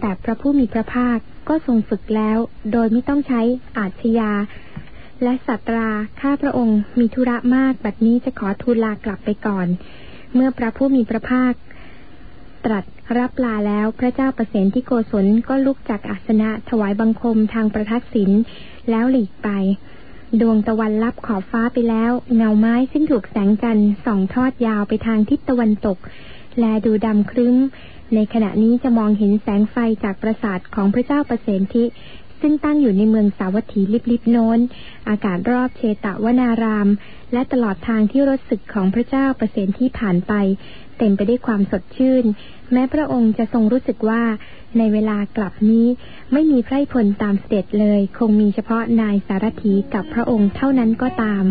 แต่พระผู้มีพระภาคก็ทรงฝึกแล้ว โดยไม่ต้องใช้อาชญา และสัตราข้าพระองค์มีธุระมากบัดนี้จะขอทูลลากลับไปก่อน เมื่อพระผู้มีพระภาค ตรัสรับลาแล้วพระเจ้าประเสนที่โกศลก็ลุกจากอาสนะถวายบังคมทางประทักษิณแล้วหลีกไปดวงตะวันลับขอบฟ้าไปแล้ว เงาไม้ซึ่งถูกแสงจันทร์ส่องทอดยาวไปทางทิศตะวันตก แลดูดำครึ้ม ในขณะนี้จะมองเห็นแสงไฟจากปราสาทของพระเจ้าประเสนทิซึ่งตั้งอยู่ในเมืองสาวัตถีลิบๆโน้น อากาศรอบเชตวนาราม และตลอดทางที่รถศึกของพระเจ้าประเสนที่ผ่านไป เต็มไปด้วยความสดชื่น แม้พระองค์จะทรงรู้สึกว่า ในเวลากลับนี้ไม่มีไพร่พลตามเสด็จเลย คงมีเฉพาะนายสารถีกับพระองค์เท่านั้นก็ตาม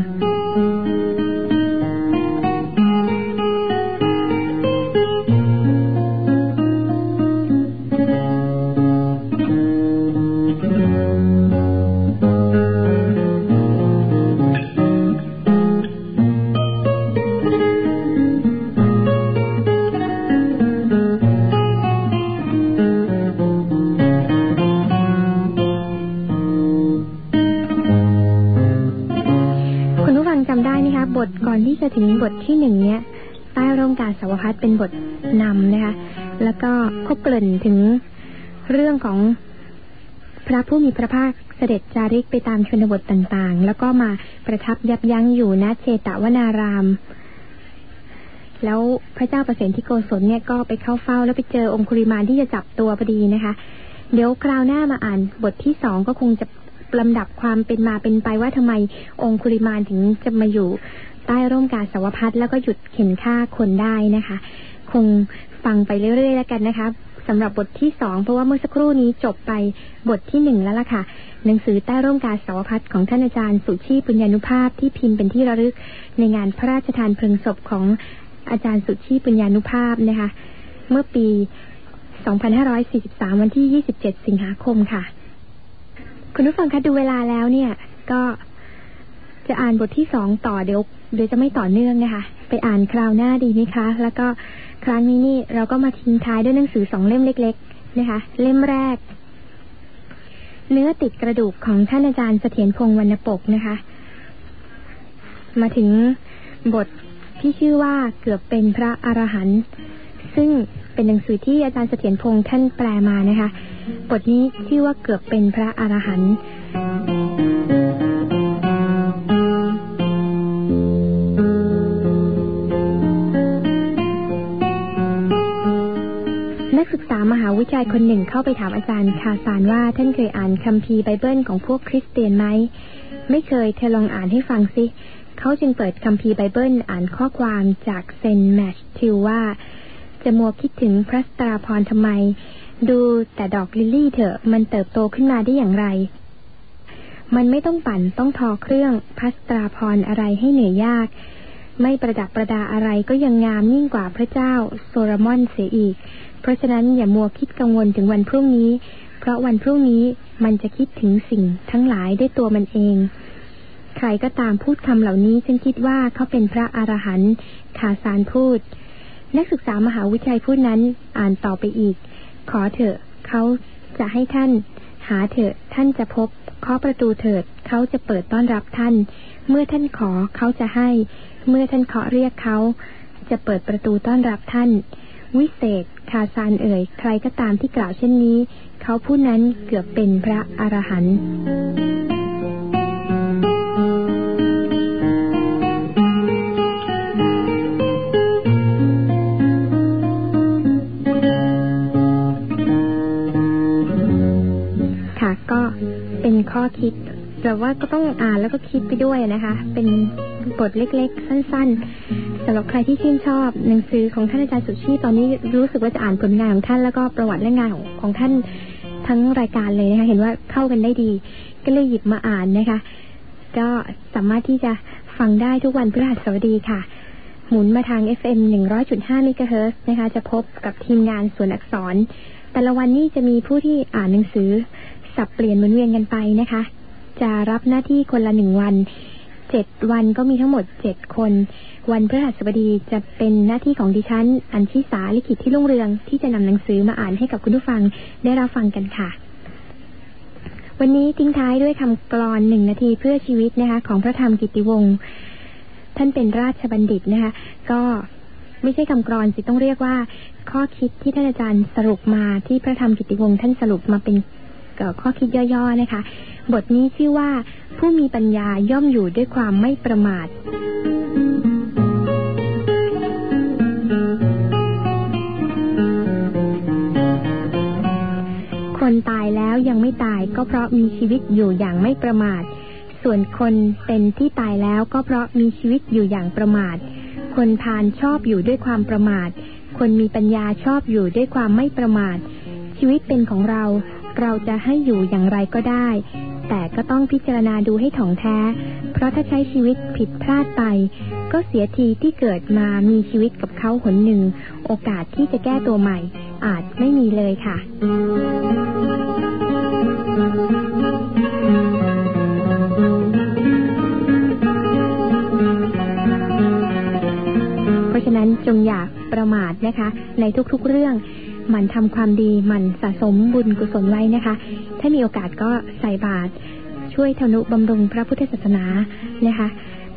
ริกไปตามชนบทต่างๆ แล้วก็มาประทับยับยั้งอยู่ณเชตวนาราม แล้วพระเจ้าประสนที่โกศลเนี่ยก็ไปเข้าเฝ้าแล้วไปเจอองคุริมานที่จะจับตัวพอดีนะคะ เดี๋ยวคราวหน้ามาอ่านบทที่สองก็คงจะลำดับความเป็นมาเป็นไปว่าทำไมองคุริมานถึงจะมาอยู่ใต้ร่มกาสาวพัดแล้วก็หยุดเข็นฆ่าคนได้นะคะ คงฟังไปเรื่อยๆแล้วกันนะคะ สำหรับบทที่สองเพราะว่าเมื่อสักครู่นี้จบไปบทที่หนึ่งแล้วล่ะค่ะ หนังสือใต้ร่มกาสาวพัดของท่านอาจารย์สุชีปุญญานุภาพที่พิมพ์เป็นที่ระลึก ในงานพระราชทานเพลิงศพของอาจารย์สุชีปุญญานุภาพนะคะ เมื่อปี 2543 วันที่ 27 สิงหาคมค่ะ คุณผู้ฟังคะดูเวลาแล้วเนี่ย ก็จะอ่านบทที่สองต่อเดี๋ยวเดี๋ยวจะไม่ต่อเนื่องนะคะ ไปอ่านคราวหน้าดีไหมคะ แล้วก็ครั้งนี้นี่เราก็มาทิ้งท้ายด้วยหนังสือสองเล่มเล็ก ๆ นะคะ เล่มแรก เนื้อติดกระดูกของท่านอาจารย์เสถียรพงศ์วรรณปกนะคะ มาถึงบทที่ชื่อว่าเกือบเป็นพระอรหันต์ซึ่งเป็นหนังสือที่อาจารย์เสถียรพงศ์ท่านแปลมานะคะ บทนี้ชื่อว่าเกือบเป็นพระอรหันต์าวิทยาลัยคนหนึ่งเข้าไปถามอาจารย์คาซานว่าท่านเคยอ่านคัมภีร์ไบเบิลของพวกคริสเตียนไหม ไม่เคยเธอลองอ่านให้ฟังสิ เขาจึงเปิดคัมภีร์ไบเบิลอ่านข้อความจาก Saint Matthew ว่า จะมัวคิดถึงพัสตราภรณ์ทำไม ดูแต่ดอกลิลลี่เถอะมันเติบโตขึ้นมาได้อย่างไร มันไม่ต้องปั่นต้องทอเครื่องพัสตราภรณ์อะไรให้เหนื่อยยาก ไม่ประดับประดาอะไรก็ยังงามยิ่งกว่าพระเจ้าโซโลมอนเสียอีก ราะฉะนั้นอย่ามัวคิดกังวลถึงวันพรุ่งนี้ เพราะวันพรุ่งนี้มันจะคิดถึงสิ่งทั้งหลายด้วยตัวมันเอง ใครก็ตามพูดคำเหล่านี้ฉันคิดว่าเขาเป็นพระอรหันต์ขาสารพูด นักศึกษามหาวิทยาลัยพูดนั้นอ่านต่อไปอีก ขอเถอะเขาจะให้ท่าน หาเถอะท่านจะพบเคาะประตูเถิดเขาจะเปิดต้อนรับท่าน เมื่อท่านขอเขาจะให้ เมื่อท่านเคาะเรียกเขาจะเปิดประตูต้อนรับท่าน วิเศษ คาซานเอ่ย ใครก็ตามที่กล่าวเช่นนี้ เขาผู้นั้นเกือบเป็นพระอรหันต์ค่ะก็เป็นข้อคิดแต่ว่าก็ต้องอ่านแล้วก็คิดไปด้วยนะคะ เป็นบทเล็กๆ สั้น ๆ สำหรับใครที่ชื่นชอบหนังสือของท่านอาจารย์สุชีตอนนี้รู้สึกว่าจะอ่านผลงานของท่านแล้วก็ประวัติและงานของของท่านทั้งรายการเลยนะคะเห็นว่าเข้ากันได้ดี ก็เลยหยิบมาอ่านนะคะ ก็สามารถที่จะฟังได้ทุกวันพฤหัสบดีค่ะ หมุนมาทาง FM 100.5เมกะเฮิร์นะคะ จะพบกับทีมงานส่วนอักษร แต่ละวันนี้จะมีผู้ที่อ่านหนังสือ สับเปลี่ยนหมุนเวียนกันไปนะคะ จะรับหน้าที่คนละหนึ่งวัน เจ็ดวันก็มีทั้งหมดเจ็ดคน วันพฤหัสบดีจะเป็นหน้าที่ของดิฉัน อัญชิสาลิขิตที่รุ่งเรืองที่จะนำหนังสือมาอ่านให้กับคุณผู้ฟังได้รับฟังกันค่ะ วันนี้ทิ้งท้ายด้วยคำกรอนหนึ่งนาทีเพื่อชีวิตนะคะของพระธรรมกิติวงศ์ท่านเป็นราชบัณฑิตนะคะ ก็ไม่ใช่คำกรอนสิต้องเรียกว่า ข้อคิดที่ท่านอาจารย์สรุปมาที่พระธรรมกิติวงศ์ท่านสรุปมาเป็นข้อคิดย่อๆนะคะ บทนี้ชื่อว่า ผู้มีปัญญาย่อมอยู่ด้วยความไม่ประมาทคนตายแล้วยังไม่ตายก็เพราะมีชีวิตอยู่อย่างไม่ประมาท ส่วนคนเป็นที่ตายแล้วก็เพราะมีชีวิตอยู่อย่างประมาท คนพานชอบอยู่ด้วยความประมาท คนมีปัญญาชอบอยู่ด้วยความไม่ประมาท ชีวิตเป็นของเรา เราจะให้อยู่อย่างไรก็ได้ แต่ก็ต้องพิจารณาดูให้ถ่องแท้ เพราะถ้าใช้ชีวิตผิดพลาดไป ก็เสียทีที่เกิดมามีชีวิตกับเขาหนหนึ่ง โอกาสที่จะแก้ตัวใหม่ อาจไม่มีเลยค่ะเพราะฉะนั้นจงอย่าประมาทนะคะ ในทุกๆเรื่อง หมั่นทำความดีหมั่นสะสมบุญกุศลไว้นะคะ ถ้ามีโอกาสก็ใส่บาตรช่วยทนุบำรุงพระพุทธศาสนานะคะ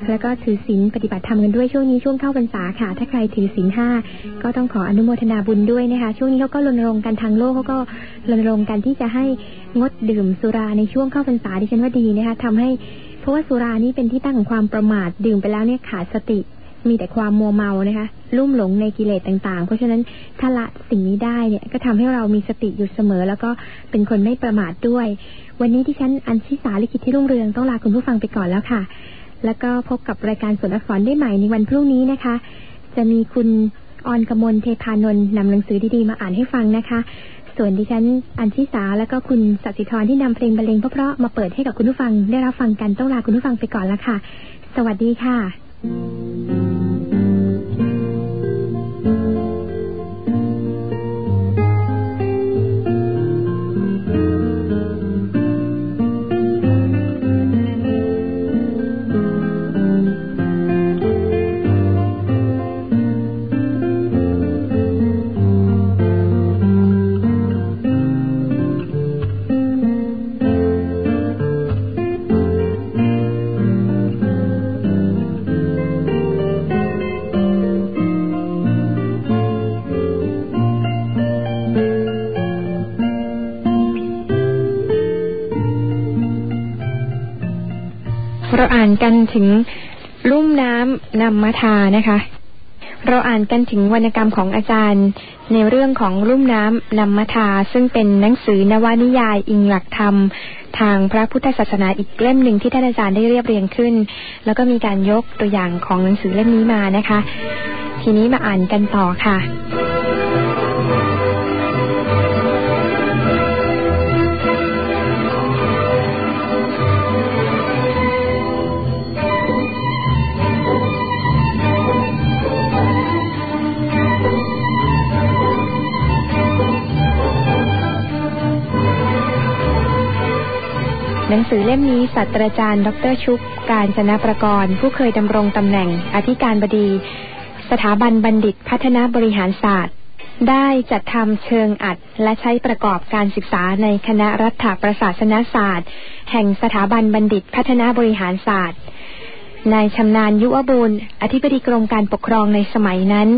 แล้วก็ถือศีลปฏิบัติธรรมกันด้วยช่วงนี้ช่วงเข้าพรรษาค่ะ ถ้าใครถือศีลห้าก็ต้องขออนุโมทนาบุญด้วยนะคะ ช่วงนี้เขาก็รณรงค์กันทางโลกเขาก็รณรงค์กันที่จะให้งดดื่มสุราในช่วงเข้าพรรษาดิฉันว่าดีนะคะทำให้เพราะว่าสุรานี่เป็นที่ตั้งของความประมาทดื่มไปแล้วเนี่ยขาดสติ มีแต่ความมัวเมานะคะ ลุ่มหลงในกิเลสต่างๆ เพราะฉะนั้นถ้าละสิ่งนี้ได้เนี่ยก็ทำให้เรามีสติอยู่เสมอ แล้วก็เป็นคนไม่ประมาทด้วย วันนี้ที่ฉันอัญชิสาลิขิตที่รุ่งเรืองต้องลาคุณผู้ฟังไปก่อนแล้วค่ะ แล้วก็พบกับรายการสวนอักษรได้ใหม่ในวันพรุ่งนี้นะคะ จะมีคุณออนกมลเทพานนท์นำหนังสือดีๆมาอ่านให้ฟังนะคะ ส่วนดิฉันอัญชิสาแล้วก็คุณสัติธรที่นำเพลงบรรเลงเพราะๆมาเปิดให้กับคุณผู้ฟังได้รับฟังกันต้องลาคุณผู้ฟังไปก่อนแล้วค่ะ สวัสดีค่ะ うん。 เราอ่านกันถึงลุ่มน้ำนำมาทานะคะ เราอ่านกันถึงวรรณกรรมของอาจารย์ ในเรื่องของลุ่มน้ำนำมาทา ซึ่งเป็นหนังสือนวนิยายอิงหลักธรรม ทางพระพุทธศาสนาอีกเล่มหนึ่งที่ท่านอาจารย์ได้เรียบเรียงขึ้น แล้วก็มีการยกตัวอย่างของหนังสือเล่มนี้มานะคะ ทีนี้มาอ่านกันต่อค่ะ หนังสือเล่มนี้ศาสตราจารย์ ดรชุกการจนะประกรณ์ผู้เคยดำรงตำแหน่ง อธิการบดี สถาบันบัณฑิตพัฒนาบริหารศาสตร์ ได้จัดทำเชิงอัด และใช้ประกอบการศึกษาในคณะรัฐประศาสนศาสตร์ แห่งสถาบันบัณฑิตพัฒนาบริหารศาสตร์นายชำนาญยุวบุญอธิบดีกรมการปกครองในสมัยนั้น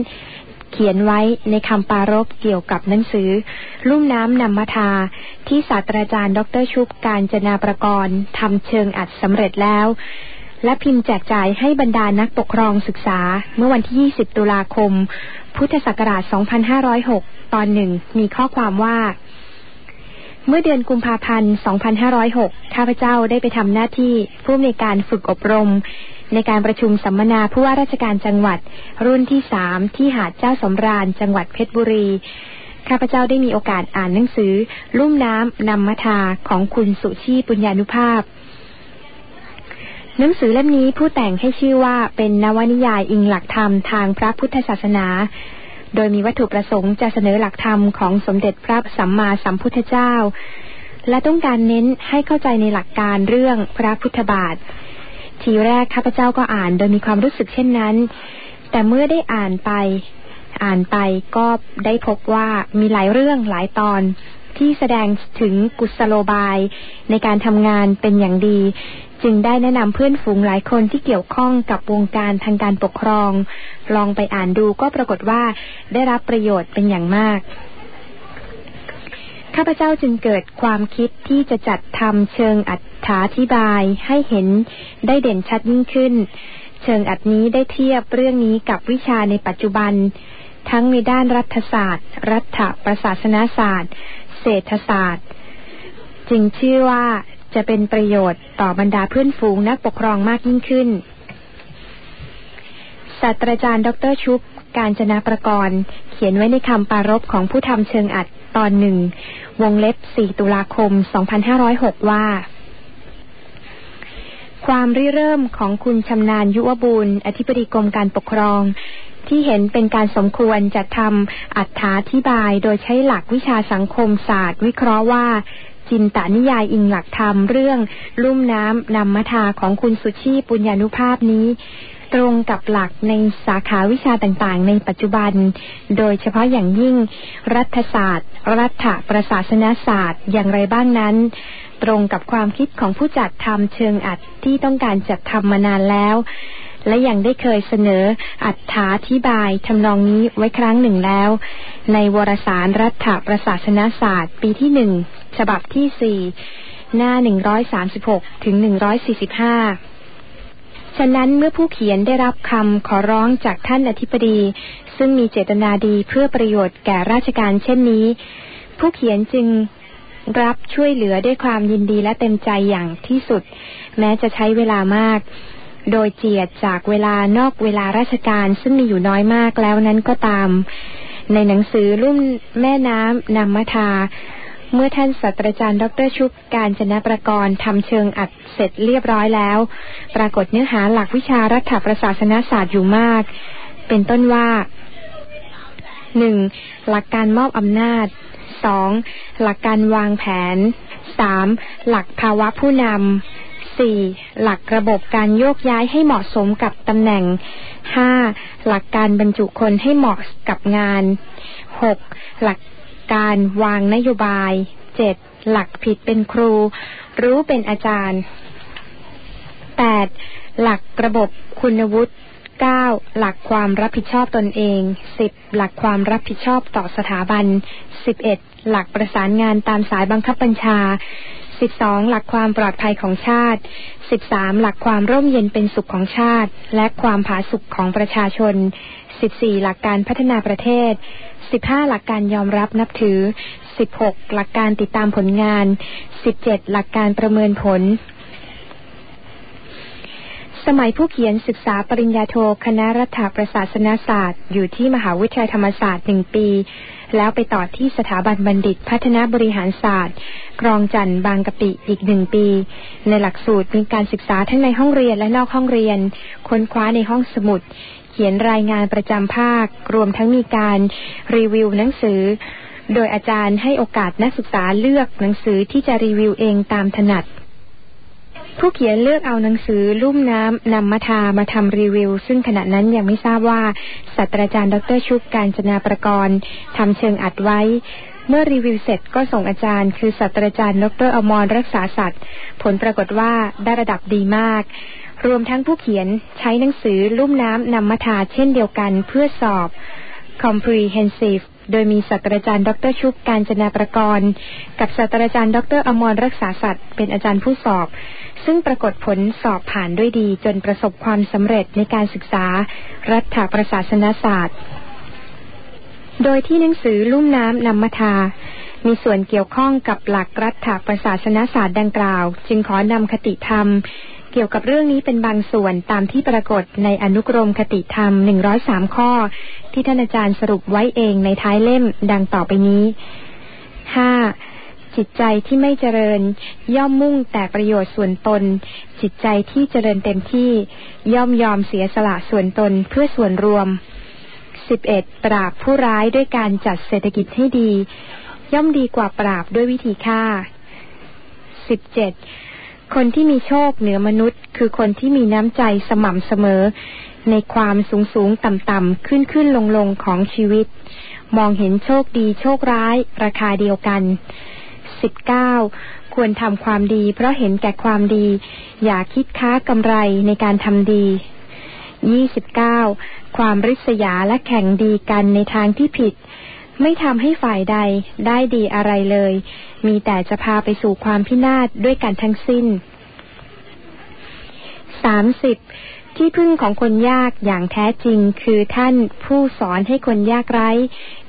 เขียนไว้ในคำปารบเกี่ยวกับหนังสือ ลุ่มน้ำนำมาทา ที่ศาสตราจารย์ ดรชุบการจนาประกรณ์ทำเชิงอัดสำเร็จแล้ว และพิมพ์แจกจ่ายให้บรรดานักปกครองศึกษา เมื่อวันที่ 20 ตุลาคม พุทธศักราช 2506 ตอนหนึ่งมีข้อความว่าเมื่อเดือนกุมภาพันธ์ 2506 ข้าพเจ้าได้ไปทำหน้าที่ผู้ในการฝึกอบรม ในการประชุมสัมมนาผู้ว่าราชการจังหวัด รุ่นที่สามที่หาดเจ้าสำราญจังหวัดเพชรบุรี ข้าพเจ้าได้มีโอกาสอ่านหนังสือ ลุ่มน้ำนำมาทาของคุณสุชีปุญญานุภาพ หนังสือเล่มนี้ผู้แต่งให้ชื่อว่าเป็นนวนิยายอิงหลักธรรมทางพระพุทธศาสนาโดยมีวัตถุประสงค์จะเสนอหลักธรรมของสมเด็จพระสัมมาสัมพุทธเจ้า และต้องการเน้นให้เข้าใจในหลักการเรื่องพระพุทธบาท ทีแรกข้าพเจ้าก็อ่าน โดยมีความรู้สึกเช่นนั้น แต่เมื่อได้อ่านไป อ่านไปก็ได้พบว่ามีหลายเรื่องหลายตอนที่แสดงถึงกุศโลบาย ในการทำงานเป็นอย่างดี จึงได้แนะนำเพื่อนฝูงหลายคนที่เกี่ยวข้องกับวงการทางการปกครอง ลองไปอ่านดูก็ปรากฏว่าได้รับประโยชน์เป็นอย่างมาก ข้าพเจ้าจึงเกิดความคิดที่จะจัดทำเชิงอัถาธิบายให้เห็นได้เด่นชัดยิ่งขึ้น เชิงอัดนี้ได้เทียบเรื่องนี้กับวิชาในปัจจุบัน ทั้งในด้านรัฐศาสตร์ รัฐประศาสนศาสตร์ เศรษฐศาสตร์ จึงเชื่อว่าจะเป็นประโยชน์ต่อบรรดาเพื่อนฝูงนักปกครองมากยิ่งขึ้นศาสตราจารย์ดรชุบ การจนาประกรณ์ เขียนไว้ในคำปารบของผู้ทำเชิงอัดตอนหนึ่ง วงเล็บ 4 ตุลาคม 2506 ว่า ความริเริ่มของคุณชำนาญยุวบุญอธิบดีกรมการปกครอง ที่เห็นเป็นการสมควรจะทำอัถาธิบายโดยใช้หลักวิชาสังคมศาสตร์ วิเคราะห์ว่าจินตานิยายอิงหลักธรรมเรื่อง ลุ่มน้ำนำมาทาของคุณสุชีปุญญานุภาพนี้ ตรงกับหลักในสาขาวิชาต่างๆ ในปัจจุบัน โดยเฉพาะอย่างยิ่ง รัฐศาสตร์ รัฐประศาสนศาสตร์ อย่างไรบ้างนั้น ตรงกับความคิดของผู้จัดทำเชิงอัดที่ต้องการจัดทำมานานแล้ว และยังได้เคยเสนออัดถที่บายทำนองนี้ไว้ครั้งหนึ่งแล้ว ในวรสารรัฐประศาสนศาสตร์ ปีที่หนึ่งฉบับที่สี่หน้า 136 ถึง 145 ฉะนั้นเมื่อผู้เขียนได้รับคำขอร้องจากท่านอธิบดี ซึ่งมีเจตนาดีเพื่อประโยชน์แก่ราชการเช่นนี้ ผู้เขียนจึงรับช่วยเหลือด้วยความยินดีและเต็มใจอย่างที่สุด แม้จะใช้เวลามาก โดยเจียดจากเวลานอกเวลาราชการซึ่งมีอยู่น้อยมากแล้วนั้นก็ตาม ในหนังสือรุ่มแม่น้ำนำมาทา เมื่อท่านศาสตราจารย์ดรชุบการจนะประกรณ์ทำเชิงอัดเสร็จเรียบร้อยแล้ว ปรากฏเนื้อหาหลักวิชารัฐประศาสนศาสตร์อยู่มาก เป็นต้นว่าหนึ่งหลักการมอบอำนาจสองหลักการวางแผนสามหลักภาวะผู้นำสี่หลักระบบการโยกย้ายให้เหมาะสมกับตำแหน่งห้าหลักการบรรจุคนให้เหมาะกับงานหกหลัก การวางนโยบายเจ็ดหลักผิดเป็นครู รู้เป็นอาจารย์แปดหลักระบบคุณวุฒิเก้าหลักความรับผิดชอบตนเองสิบหลักความรับผิดชอบต่อสถาบันสิบเอ็ดหลักประสานงานตามสายบังคับบัญชา สิบสองหลักความปลอดภัยของชาติสิบสามหลักความร่มเย็นเป็นสุขของชาติ และความผาสุกของประชาชนสิบสี่หลักการพัฒนาประเทศสิบห้าหลักการยอมรับนับถือสิบหกหลักการติดตามผลงานสิบเจ็ดหลักการประเมินผลสมัยผู้เขียนศึกษาปริญญาโท คณะรัฐประศาสนศาสตร์ อยู่ที่มหาวิทยาลัยธรรมศาสตร์หนึ่งปี แล้วไปต่อที่สถาบันบัณฑิตพัฒนาบริหารศาสตร์กรองจันทร์บางกะปิอีกหนึ่งปี ในหลักสูตรมีการศึกษาทั้งในห้องเรียนและนอกห้องเรียน ค้นคว้าในห้องสมุด เขียนรายงานประจำภาค รวมทั้งมีการรีวิวหนังสือ โดยอาจารย์ให้โอกาสนักศึกษาเลือกหนังสือที่จะรีวิวเองตามถนัด ผู้เขียนเลือกเอาหนังสือลุ่มน้ำนำมาทามาทำรีวิว ซึ่งขณะนั้นยังไม่ทราบว่าศาสตราจารย์ดรชุกการจนาประกรณ์ทำเชิงอัดไว้ เมื่อรีวิวเสร็จก็ส่งอาจารย์ คือศาสตราจารย์ดรอมรรักษาสัตว์ ผลปรากฏว่าได้ระดับดีมาก รวมทั้งผู้เขียนใช้หนังสือลุ่มน้ำนำมาทาเช่นเดียวกันเพื่อสอบ comprehensive โดยมีศาสตราจารย์ดรชุบการจนาประกรณ์ กับศาสตราจารย์ดรอมรรักษาสัตว์เป็นอาจารย์ผู้สอบ ซึ่งปรากฏผลสอบผ่านด้วยดีจนประสบความสำเร็จในการศึกษา รัฐประศาสนศาสตร์ โดยที่หนังสือลุ่มน้ำนำมาทา มีส่วนเกี่ยวข้องกับหลักรัฐประศาสนศาสตร์ดังกล่าว จึงขอนำคติธรรม เกี่ยวกับเรื่องนี้เป็นบางส่วนตามที่ปรากฏในอนุกรมคติธรรม 103 ข้อ ที่ท่านอาจารย์สรุปไว้เองในท้ายเล่มดังต่อไปนี้ 5. จิตใจที่ไม่เจริญ ย่อมมุ่งแต่ประโยชน์ส่วนตน จิตใจที่เจริญเต็มที่ ย่อมยอมเสียสละส่วนตนเพื่อส่วนรวม 11. ปราบผู้ร้ายด้วยการจัดเศรษฐกิจให้ดี ย่อมดีกว่าปราบด้วยวิธีฆ่า 17. คนที่มีโชคเหนือมนุษย์ คือคนที่มีน้ำใจสม่ำเสมอ ในความสูงสูงต่ำต่ำขึ้นขึ้นลงลงของชีวิต มองเห็นโชคดีโชคร้าย ราคาเดียวกัน สิบเก้าควรทำความดี เพราะเห็นแก่ความดี อย่าคิดค้ากำไรในการทำดียี่สิบเก้าความริษยาและแข่งดีกันในทางที่ผิด ไม่ทำให้ฝ่ายใดได้ดีอะไรเลย มีแต่จะพาไปสู่ความพินาศด้วยกันทั้งสิ้นสามสิบที่พึ่งของคนยากอย่างแท้จริงคือท่านผู้สอนให้คนยากไร้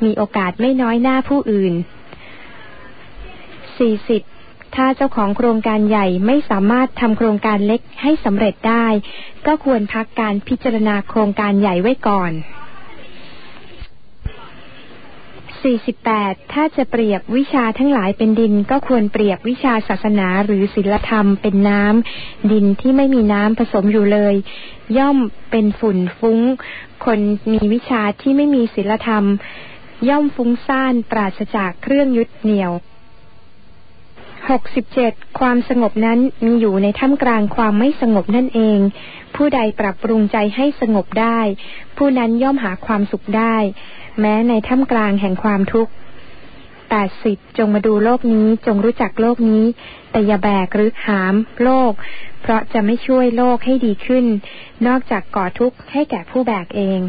มีโอกาสไม่น้อยหน้าผู้อื่น สี่สิบถ้าเจ้าของโครงการใหญ่ไม่สามารถทำโครงการเล็กให้สำเร็จได้ ก็ควรพักการพิจารณาโครงการใหญ่ไว้ก่อน 48 ถ้าจะเปรียบวิชาทั้งหลายเป็นดิน ก็ควรเปรียบวิชาศาสนาหรือศิลธรรมเป็นน้ำดินที่ไม่มีน้ำผสมอยู่เลย ย่อมเป็นฝุ่นฟุ้ง คนมีวิชาที่ไม่มีศิลธรรม ย่อมฟุ้งซ่านปราศจากเครื่องยึดเหนี่ยว หกสิบเจ็ดความสงบนั้นมีอยู่ในท่ามกลางความไม่สงบนั่นเอง ผู้ใดปรับปรุงใจให้สงบได้ ผู้นั้นย่อมหาความสุขได้ แม้ในท่ามกลางแห่งความทุกข์แปดสิบจงมาดูโลกนี้จงรู้จักโลกนี้ แต่อย่าแบกหรือหามโลก เพราะจะไม่ช่วยโลกให้ดีขึ้น นอกจากก่อทุกข์ให้แก่ผู้แบกเอง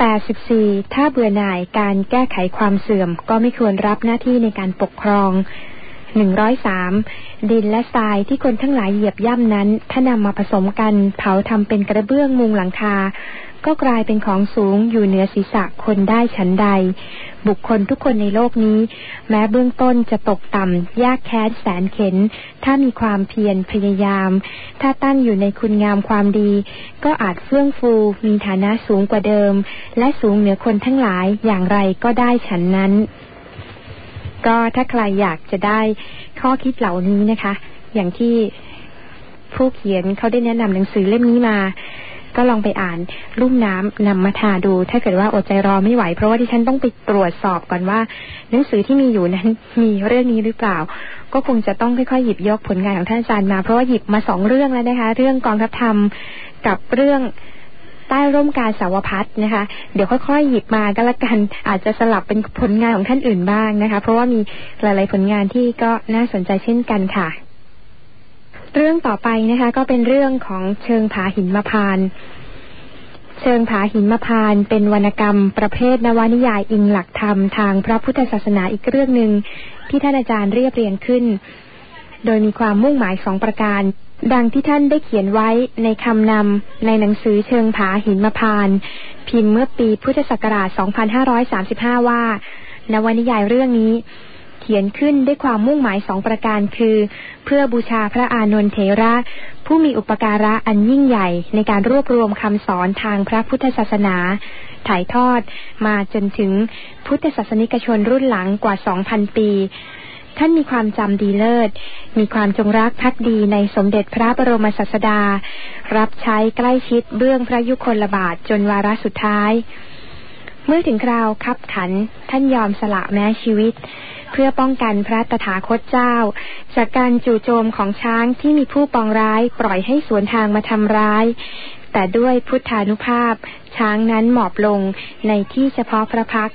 84 ถ้าเบื่อหน่ายการแก้ไขความเสื่อม ก็ไม่ควรรับหน้าที่ในการปกครอง 103ดินและทรายที่คนทั้งหลายเหยียบย่ำนั้น ถ้านำมาผสมกัน เผาทำเป็นกระเบื้องมุงหลังคา ก็กลายเป็นของสูงอยู่เหนือศีรษะคนได้ฉันใด บุคคลทุกคนในโลกนี้ แม้เบื้องต้นจะตกต่ำยากแค้นแสนเข็น ถ้ามีความเพียรพยายาม ถ้าตั้งอยู่ในคุณงามความดี ก็อาจเฟื่องฟูมีฐานะสูงกว่าเดิม และสูงเหนือคนทั้งหลายอย่างไรก็ได้ฉันนั้น ก็ถ้าใครอยากจะได้ข้อคิดเหล่านี้นะคะ อย่างที่ผู้เขียนเขาได้แนะนำหนังสือเล่มนี้มา ก็ลองไปอ่านรุ่มน้ำนำมาทาดู ถ้าเกิดว่าอดใจรอไม่ไหว เพราะว่าที่ฉันต้องไปตรวจสอบก่อนว่า หนังสือที่มีอยู่นั้นมีเรื่องนี้หรือเปล่า ก็คงจะต้องค่อยๆหยิบยกผลงานของท่านอาจารย์มา เพราะว่าหยิบมาสองเรื่องแล้วนะคะ เรื่องกองทัพธรรมกับเรื่อง ใต้ร่มกาสาวพัฒนะคะ เดี๋ยวค่อยๆ หยิบมาก็แล้วกัน อาจจะสลับเป็นผลงานของท่านอื่นบ้างนะคะ เพราะว่ามีหลายๆผลงานที่ก็น่าสนใจเช่นกันค่ะ เรื่องต่อไปนะคะ ก็เป็นเรื่องของเชิงผาหินมพานเชิงผาหินมพานเป็นวรรณกรรมประเภทนวนิยายอิงหลักธรรมทางพระพุทธศาสนาอีกเรื่องหนึ่งที่ท่านอาจารย์เรียบเรียงขึ้น โดยมีความมุ่งหมายสองประการ ดังที่ท่านได้เขียนไว้ในคำนำในหนังสือเชิงผาหินมพาน พิมพ์เมื่อปีพุทธศักราช 2535 ว่า นวนิยายเรื่องนี้ เขียนขึ้นด้วยความมุ่งหมายสองประการคือ เพื่อบูชาพระอานนทเถระ ผู้มีอุปการะอันยิ่งใหญ่ในการรวบรวมคำสอนทางพระพุทธศาสนา ถ่ายทอดมาจนถึงพุทธศาสนิกชนรุ่นหลังกว่าสองพันปี ท่านมีความจำดีเลิศ มีความจงรักภักดีในสมเด็จพระบรมศาสดา รับใช้ใกล้ชิดเบื้องพระยุคลบาทจนวาระสุดท้าย เมื่อถึงคราวคับขัน ท่านยอมสละแม้ชีวิต เพื่อป้องกันพระตถาคตเจ้า จากการจู่โจมของช้างที่มีผู้ปองร้ายปล่อยให้สวนทางมาทำร้าย แต่ด้วยพุทธานุภาพ ช้างนั้นหมอบลงในที่เฉพาะพระพัก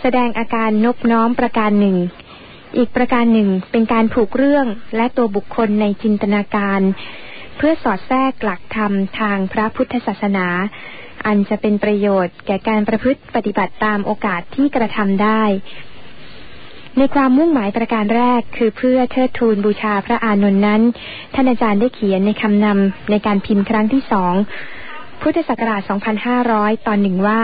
แสดงอาการนบน้อมประการหนึ่ง อีกประการหนึ่งเป็นการผูกเรื่องและตัวบุคคลในจินตนาการ เพื่อสอดแทรกหลักธรรมทางพระพุทธศาสนา อันจะเป็นประโยชน์แก่การประพฤติปฏิบัติตามโอกาสที่กระทำได้ ในความมุ่งหมายประการแรกคือเพื่อเทิดทูนบูชาพระอานนท์นั้น ท่านอาจารย์ได้เขียนในคำนำในการพิมพ์ครั้งที่สองพุทธศักราช 2500 ตอนหนึ่งว่า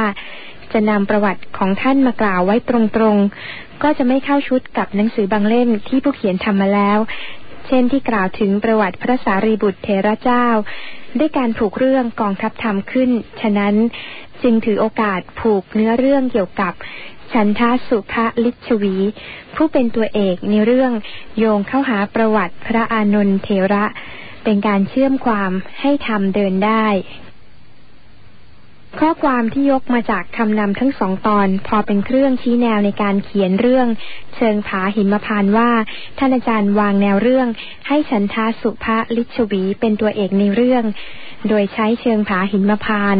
จะนำประวัติของท่านมากล่าวไว้ตรงๆ ก็จะไม่เข้าชุดกับหนังสือบางเล่มที่ผู้เขียนทำมาแล้ว เช่นที่กล่าวถึงประวัติพระสารีบุตรเทระเจ้า ด้วยการผูกเรื่องกองทัพธรรมขึ้น ฉะนั้นจึงถือโอกาสผูกเนื้อเรื่องเกี่ยวกับฉันทาสุภลิชวี ผู้เป็นตัวเอกในเรื่องโยงเข้าหาประวัติพระอานนทเทระ เป็นการเชื่อมความให้ทำเดินได้ ข้อความที่ยกมาจากคำนำทั้งสองตอน พอเป็นเครื่องชี้แนวในการเขียนเรื่อง เชิงผาหิมพานว่า ท่านอาจารย์วางแนวเรื่อง ให้ฉันทาสุภาลิชวีเป็นตัวเอกในเรื่อง โดยใช้เชิงผาหิมพาน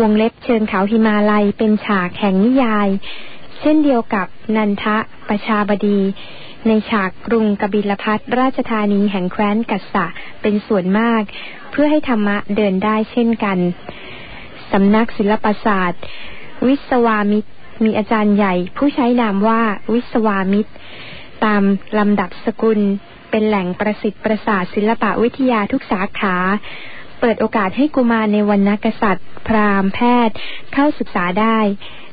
วงเล็บเชิงเขาหิมาลัยเป็นฉากแห่งนิยาย เช่นเดียวกับนันทะประชาบดี ในฉากกรุงกบิลพัทราชธานีแห่งแคว้นกัสสะเป็นส่วนมาก เพื่อให้ธรรมะเดินได้เช่นกัน สำนักศิลปศาสตร์ วิศวามิตร มีอาจารย์ใหญ่ ผู้ใช้นามว่าวิศวามิตร ตามลำดับสกุล เป็นแหล่งประสิทธิ์ประสาทศิลปะวิทยาทุกสาขา เปิดโอกาสให้กุมารในวรรณกษัตริย์ พราหมณ์แพทย์ เข้าศึกษาได้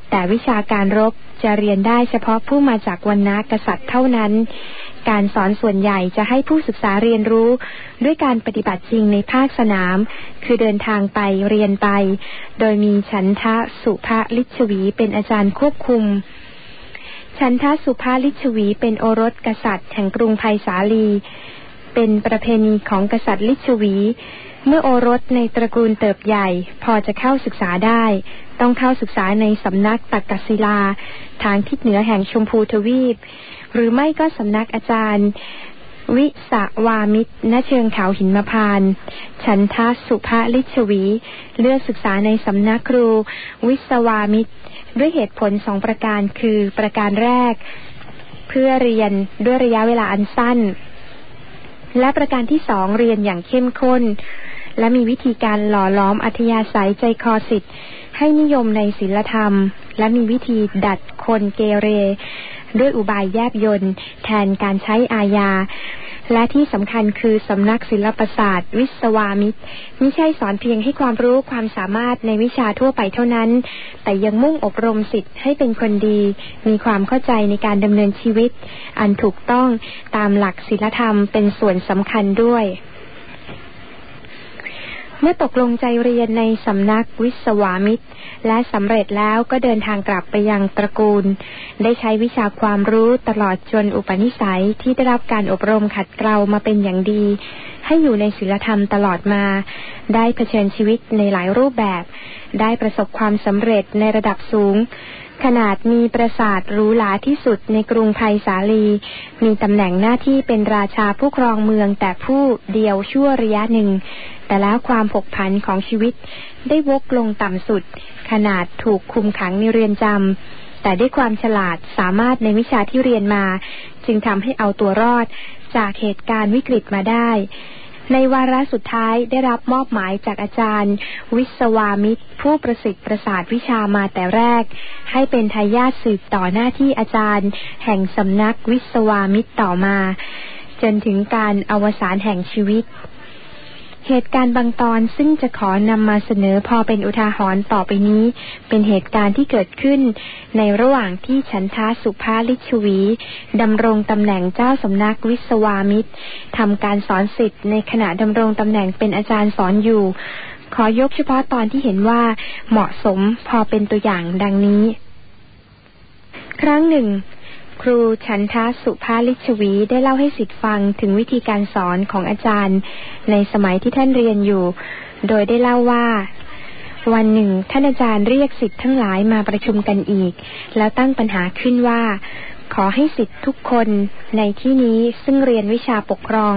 แต่วิชาการรบจะเรียนได้เฉพาะผู้มาจากวรรณกษัตริย์เท่านั้น การสอนส่วนใหญ่จะให้ผู้ศึกษาเรียนรู้ ด้วยการปฏิบัติจริงในภาคสนาม คือเดินทางไปเรียนไป โดยมีฉันทะสุภาลิชวีเป็นอาจารย์ควบคุมฉันทะสุภาลิชวีเป็นโอรสกษัตริย์แห่งกรุงไผ่สาลี เป็นประเพณีของกษัตริย์ลิชวี เมื่อโอรสในตระกูลเติบใหญ่ พอจะเข้าศึกษาได้ ต้องเข้าศึกษาในสำนักตักกศิลา ทางทิศเหนือแห่งชมพูทวีป หรือไม่ก็สำนักอาจารย์ วิสวามิตรณเชิงเขาหินมพาน ฉันทาสุภาลิชวี เลือกศึกษาในสำนักครู วิสวามิตร ด้วยเหตุผลสองประการคือประการแรก เพื่อเรียนด้วยระยะเวลาอันสั้น และประการที่สองเรียนอย่างเข้มข้น และมีวิธีการหล่อล้อมอัธยาศัยใจคอสิทธิ์ให้นิยมในศิลธรรม และมีวิธีดัดคนเกเร ด้วยอุบายแยบยนต์แทนการใช้อาญาและที่สำคัญคือสำนักศิลปศาสตร์ วิศวามิตรไม่ใช่สอนเพียงให้ความรู้ความสามารถในวิชาทั่วไปเท่านั้น แต่ยังมุ่งอบรมสิทธิ์ให้เป็นคนดี มีความเข้าใจในการดำเนินชีวิต อันถูกต้องตามหลักศิลธรรมเป็นส่วนสำคัญด้วย เมื่อตกลงใจเรียนในสำนักวิศวามิตร และสำเร็จแล้วก็เดินทางกลับไปยังตระกูล ได้ใช้วิชาความรู้ตลอดจนอุปนิสัยที่ได้รับการอบรมขัดเกลามาเป็นอย่างดี ให้อยู่ในศิลธรรมตลอดมา ได้เผชิญชีวิตในหลายรูปแบบ ได้ประสบความสำเร็จในระดับสูง ขนาดมีประสาทรู้หลาที่สุดในกรุงไพสาลี มีตำแหน่งหน้าที่เป็นราชาผู้ครองเมืองแต่ผู้เดียวชั่วระยะหนึ่ง แต่แล้วความผกผันของชีวิต ได้วกลงต่ำสุด ขนาดถูกคุมขังในเรือนจำแต่ด้วยความฉลาดสามารถในวิชาที่เรียนมา จึงทำให้เอาตัวรอดจากเหตุการณ์วิกฤตมาได้ ในวาระสุดท้ายได้รับมอบหมายจากอาจารย์ วิศวามิตร ผู้ประสิทธิ์ประสาทวิชามาแต่แรก ให้เป็นทายาทสืบต่อหน้าที่อาจารย์ แห่งสำนักวิศวามิตรต่อมา จนถึงการอวสานแห่งชีวิต เหตุการณ์บางตอนซึ่งจะขอนำมาเสนอพอเป็นอุทาหรณ์ต่อไปนี้ เป็นเหตุการณ์ที่เกิดขึ้น ในระหว่างที่ฉันทาสุภาลิชวีดำรงตำแหน่งเจ้าสำนักวิศวามิตรทำการสอนสิทธิ์ในขณะดำรงตำแหน่งเป็นอาจารย์สอนอยู่ ขอยกเฉพาะตอนที่เห็นว่าเหมาะสมพอเป็นตัวอย่างดังนี้ ครั้งหนึ่ง ครูฉันทาสุภาลิชวีได้เล่าให้สิทธิ์ฟังถึงวิธีการสอนของอาจารย์ ในสมัยที่ท่านเรียนอยู่ โดยได้เล่าว่า วันหนึ่ง ท่านอาจารย์เรียกสิทธิ์ทั้งหลายมาประชุมกันอีก แล้วตั้งปัญหาขึ้นว่า ขอให้สิทธิ์ทุกคนในที่นี้ซึ่งเรียนวิชาปกครอง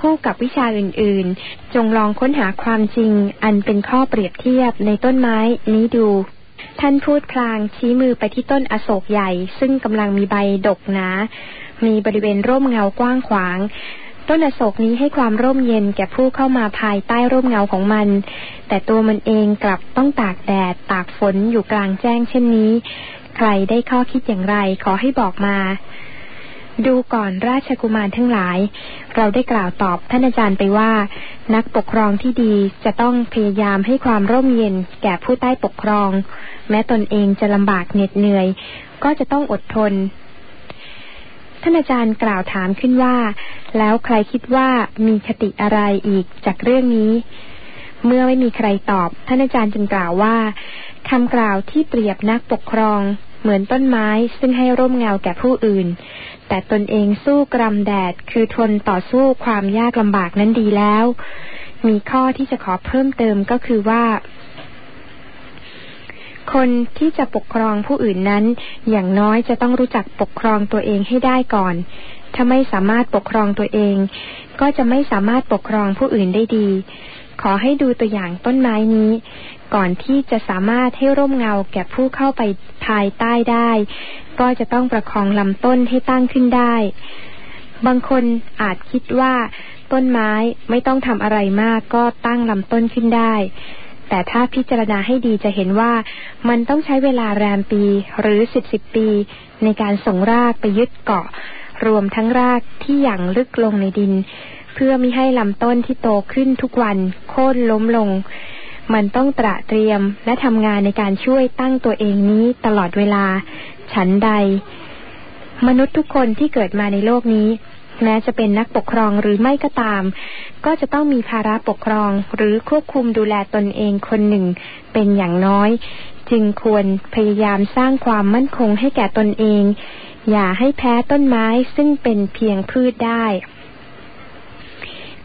คู่กับวิชาอื่น ๆ จงลองค้นหาความจริง อันเป็นข้อเปรียบเทียบในต้นไม้นี้ดู ท่านพูดพลางชี้มือไปที่ต้นอโศกใหญ่ ซึ่งกำลังมีใบดกหนา มีบริเวณร่มเงากว้างขวางต้นอโศกนี้ให้ความร่มเย็นแก่ผู้เข้ามาภายใต้ร่มเงาของมัน แต่ตัวมันเองกลับต้องตากแดด ตากฝนอยู่กลางแจ้งเช่นนี้ ใครได้ข้อคิดอย่างไรขอให้บอกมา ดูก่อนราชกุมารทั้งหลาย เราได้กล่าวตอบท่านอาจารย์ไปว่า นักปกครองที่ดีจะต้องพยายามให้ความร่มเย็นแก่ผู้ใต้ปกครอง แม้ตนเองจะลำบากเหน็ดเหนื่อย ก็จะต้องอดทน ท่านอาจารย์กล่าวถามขึ้นว่า แล้วใครคิดว่ามีคติอะไรอีกจากเรื่องนี้ เมื่อไม่มีใครตอบ ท่านอาจารย์จึงกล่าวว่าคำกล่าวที่เปรียบนักปกครอง เหมือนต้นไม้ซึ่งให้ร่มเงาแก่ผู้อื่น แต่ตนเองสู้กรำแดดคือทนต่อสู้ความยากลำบากนั้นดีแล้ว มีข้อที่จะขอเพิ่มเติมก็คือว่า คนที่จะปกครองผู้อื่นนั้น อย่างน้อยจะต้องรู้จักปกครองตัวเองให้ได้ก่อน ถ้าไม่สามารถปกครองตัวเอง ก็จะไม่สามารถปกครองผู้อื่นได้ดี ขอให้ดูตัวอย่างต้นไม้นี้ ก่อนที่จะสามารถให้ร่มเงาแก่ผู้เข้าไปภายใต้ได้ ก็จะต้องประคองลำต้นให้ตั้งขึ้นได้ บางคนอาจคิดว่า ต้นไม้ไม่ต้องทำอะไรมากก็ตั้งลำต้นขึ้นได้ แต่ถ้าพิจารณาให้ดีจะเห็นว่ามันต้องใช้เวลาแรมปีหรือสิบสิบปี ในการส่งรากไปยึดเกาะ รวมทั้งรากที่อย่างลึกลงในดิน เพื่อไม่ให้ลำต้นที่โตขึ้นทุกวันโค่นล้มลง มันต้องตระเตรียมและทำงานในการช่วยตั้งตัวเองนี้ตลอดเวลา ฉันใด มนุษย์ทุกคนที่เกิดมาในโลกนี้แม้จะเป็นนักปกครองหรือไม่ก็ตาม ก็จะต้องมีภาระปกครองหรือควบคุมดูแลตนเองคนหนึ่งเป็นอย่างน้อย จึงควรพยายามสร้างความมั่นคงให้แก่ตนเอง อย่าให้แพ้ต้นไม้ซึ่งเป็นเพียงพืชได้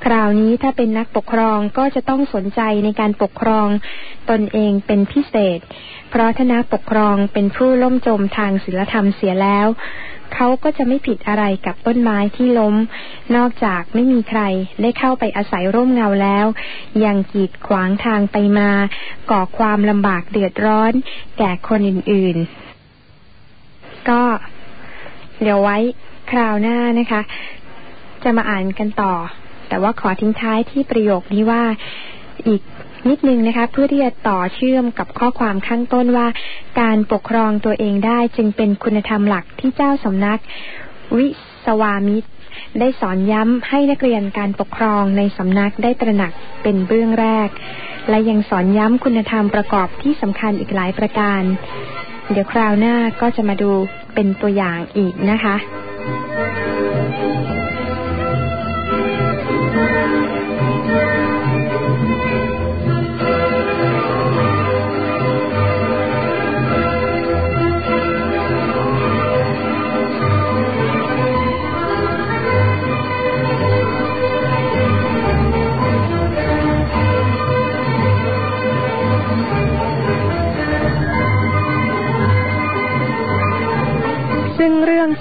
คราวนี้ถ้าเป็นนักปกครองก็จะต้องสนใจในการปกครองตนเองเป็นพิเศษ เพราะถ้านักปกครองเป็นผู้ล่มจมทางศีลธรรมเสียแล้ว เขาก็จะไม่ผิดอะไรกับต้นไม้ที่ล้ม นอกจากไม่มีใครได้เข้าไปอาศัยร่มเงาแล้ว ยังกีดขวางทางไปมา ก่อความลำบากเดือดร้อน แก่คนอื่นๆ ก็เดี๋ยวไว้คราวหน้านะคะ จะมาอ่านกันต่อ แต่ว่าขอทิ้งท้ายที่ประโยคนี้ว่าอีกนิดนึงนะคะเพื่อที่จะต่อเชื่อมกับข้อความข้างต้นว่า การปกครองตัวเองได้จึงเป็นคุณธรรมหลักที่เจ้าสำนัก วิสวามิตร ได้สอนย้ำให้นักเรียนการปกครองในสำนักได้ตระหนักเป็นเบื้องแรก และยังสอนย้ำคุณธรรมประกอบที่สำคัญอีกหลายประการ เดี๋ยวคราวหน้าก็จะมาดูเป็นตัวอย่างอีกนะคะ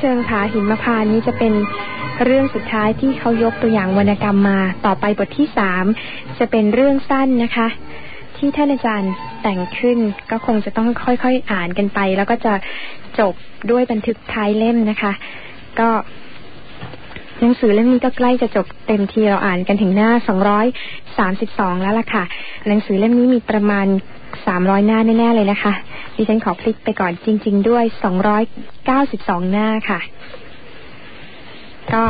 เชิงผาหินมะพานนี้จะเป็นเรื่องสุดท้ายที่เขายกตัวอย่างวรรณกรรมมาต่อไปบทที่สามจะเป็นเรื่องสั้นนะคะ ที่ท่านอาจารย์แต่งขึ้นก็คงจะต้องค่อยๆอ่านกันไป แล้วก็จะจบด้วยบันทึกท้ายเล่มนะคะ ก็หนังสือเล่มนี้ก็ใกล้จะจบเต็มทีเราอ่านกันถึงหน้าสองร้อยสามสิบสองแล้วล่ะค่ะ หนังสือเล่มนี้มีประมาณ สามร้อยหน้าแน่ๆเลยนะคะ ดิฉันขอพลิกไปก่อนจริง ๆ ด้วยสองร้อยเก้าสิบสองหน้าค่ะ ก็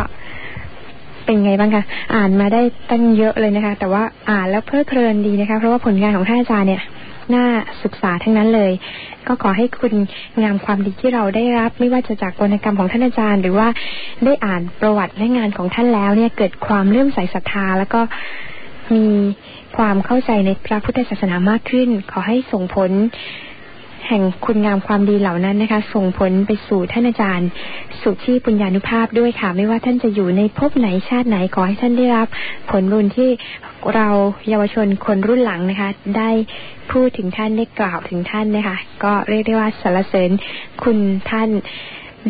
เป็นไงบ้างคะอ่านมาได้ตั้งเยอะเลยนะคะ แต่ว่าอ่านแล้วเพลิดเพลินดีนะคะ เพราะว่าผลงานของท่านอาจารย์เนี่ยน่าศึกษาทั้งนั้นเลย ก็ขอให้คุณงามความดีที่เราได้รับ ไม่ว่าจะจากวรรณกรรมของท่านอาจารย์ หรือว่าได้อ่านประวัติและงานของท่านแล้วเนี่ยเกิดความเลื่อมใสศรัทธาแล้วก็มี ความเข้าใจในพระพุทธศาสนามากขึ้น ขอให้ส่งผลแห่งคุณงามความดีเหล่านั้นนะคะ ส่งผลไปสู่ท่านอาจารย์ สุที่ปุญญานุภาพด้วยค่ะ ไม่ว่าท่านจะอยู่ในภพไหนชาติไหนขอให้ท่านได้รับ ผลบุญที่เราเยาวชนคนรุ่นหลังนะคะ ได้พูดถึงท่านได้กล่าวถึงท่านนะคะ ก็เรียกได้ว่าสรรเสริญคุณท่าน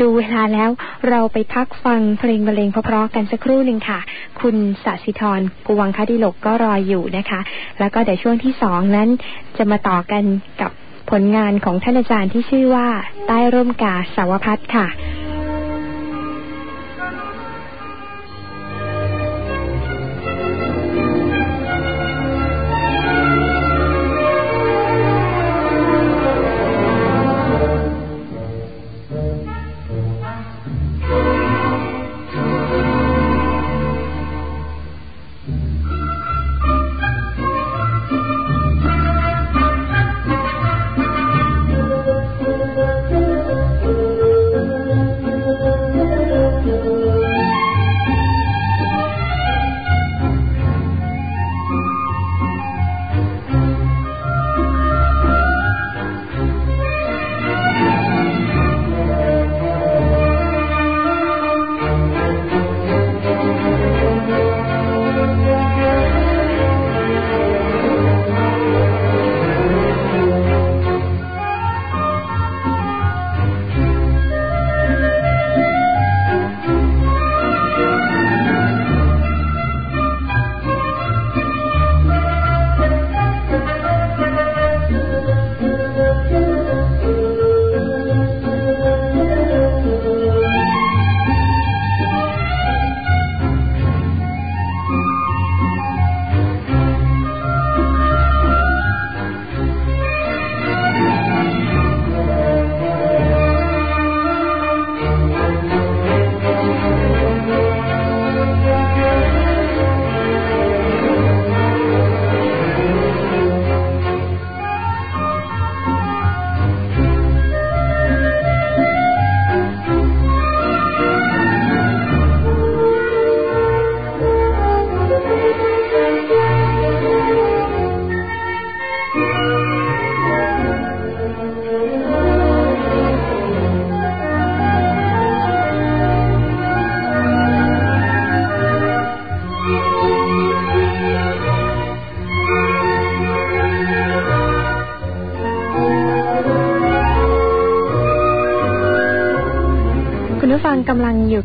ดูเวลาแล้วเราไปพักฟังเพลงบรรเลงเพราะๆกันสักครู่หนึ่งค่ะ คุณสศิธรกวงคดิลกก็รออยู่นะคะ แล้วก็เดี๋ยวช่วงที่สองนั้นจะมาต่อกันกับผลงานของท่านอาจารย์ที่ชื่อว่าใต้ร่มกาสาวพัฒค่ะ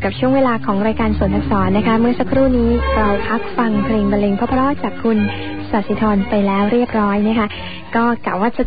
อยู่กับช่วงเวลาของรายการสนทศนะคะ เมื่อสักครู่นี้เราพักฟังเพลงบรรเลงเพราะๆจากคุณสัสิธรไปแล้วเรียบร้อยนะคะ ก็กะว่าจะ